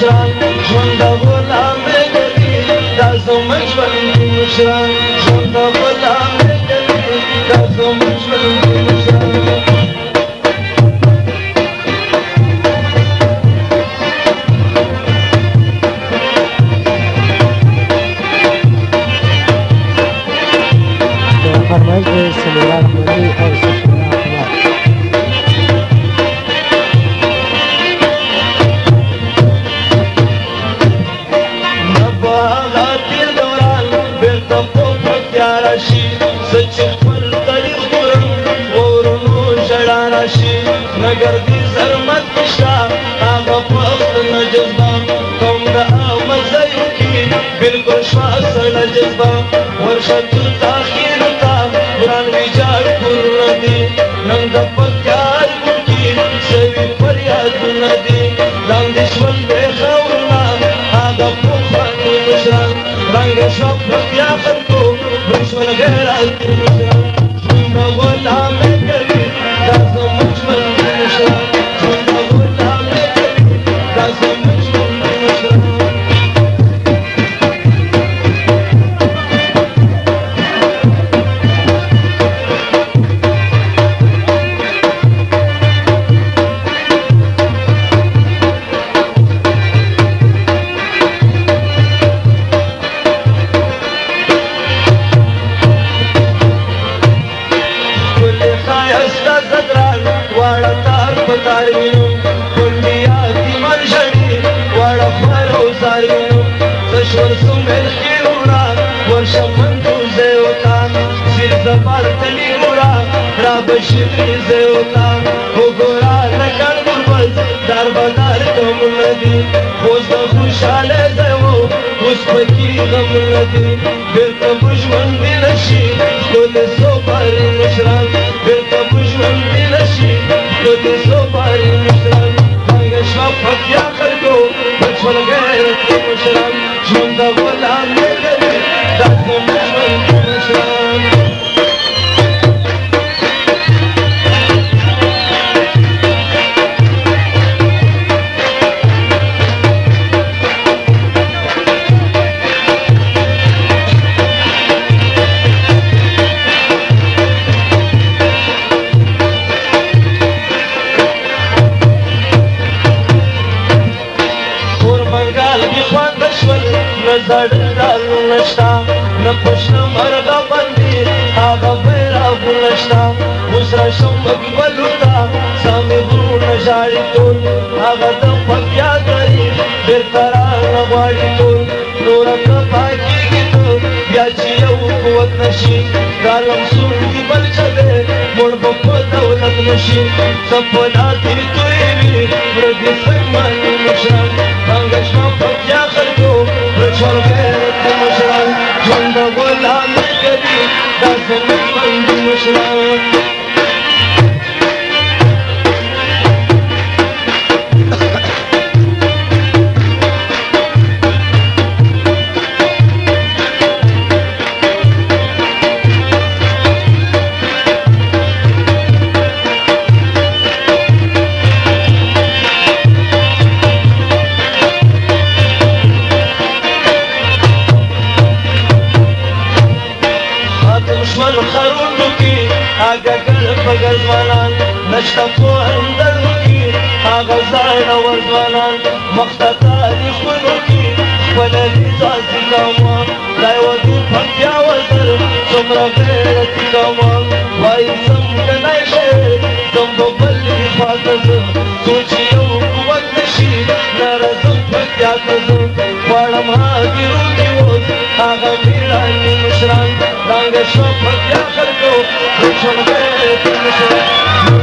شان ژوند غلام دلی دا زموږ ژوند مشران ژوند غلام دلی دا زموږ ژوند مشران فرمایش صلی الله علیه راشي زه چې خپل طریق خورم غورونو ژړا راشي نه ګردي زرمت شته هغه وخت نه جذبه کوم د عامل ځایو کې بلکل شوه سړه جذبه ورشه تر تاخیر ته ګران ویجاړ کورونه دي نن د پکار کې سوي فریادونه دي لاندې شول بې خاورونه هغه پوخ باندې مشره رنګ شوه پکیا خلک Bye. سار وینم کلیا زمر شړی وړ خپل سار وینم تشور سمل خیرورا ورشم من تو زوتا سر زبر تلی مورا را بشری زوتا وګورا نکړ ګربز در بدر کوم ندی خوز د خوشاله زو اوس پکې غم ندی بیرته بشمن دی نشي ټول سو پر نشرا بیرته بشمن دی نشي ټول सभु हत्या धड घालून मरगा आगा बैरा गुणष्टा दुसरा शंभक बलुता सामी गुण शाळेतून आगा दंपक्या घरी बेतारा वाडीतून डोळ्यात भाजी गित, याची येऊत नशी गालम सुटती बलचदे मोड बप्प दौलत नशी सपना सन्मान مگر ځوانان نشته پوهه اندرو کې هغه زاړه ځوانان مخ ته تاریخونو کې خپله لیزا زیږوه دا یوه دود پکتیا وزر څومره غیرتي کوه وایي ځم کنی شی ځم به بل حفاظت څو چې یو قوت نشي نه راځم پکتیا ته ځم Thank you.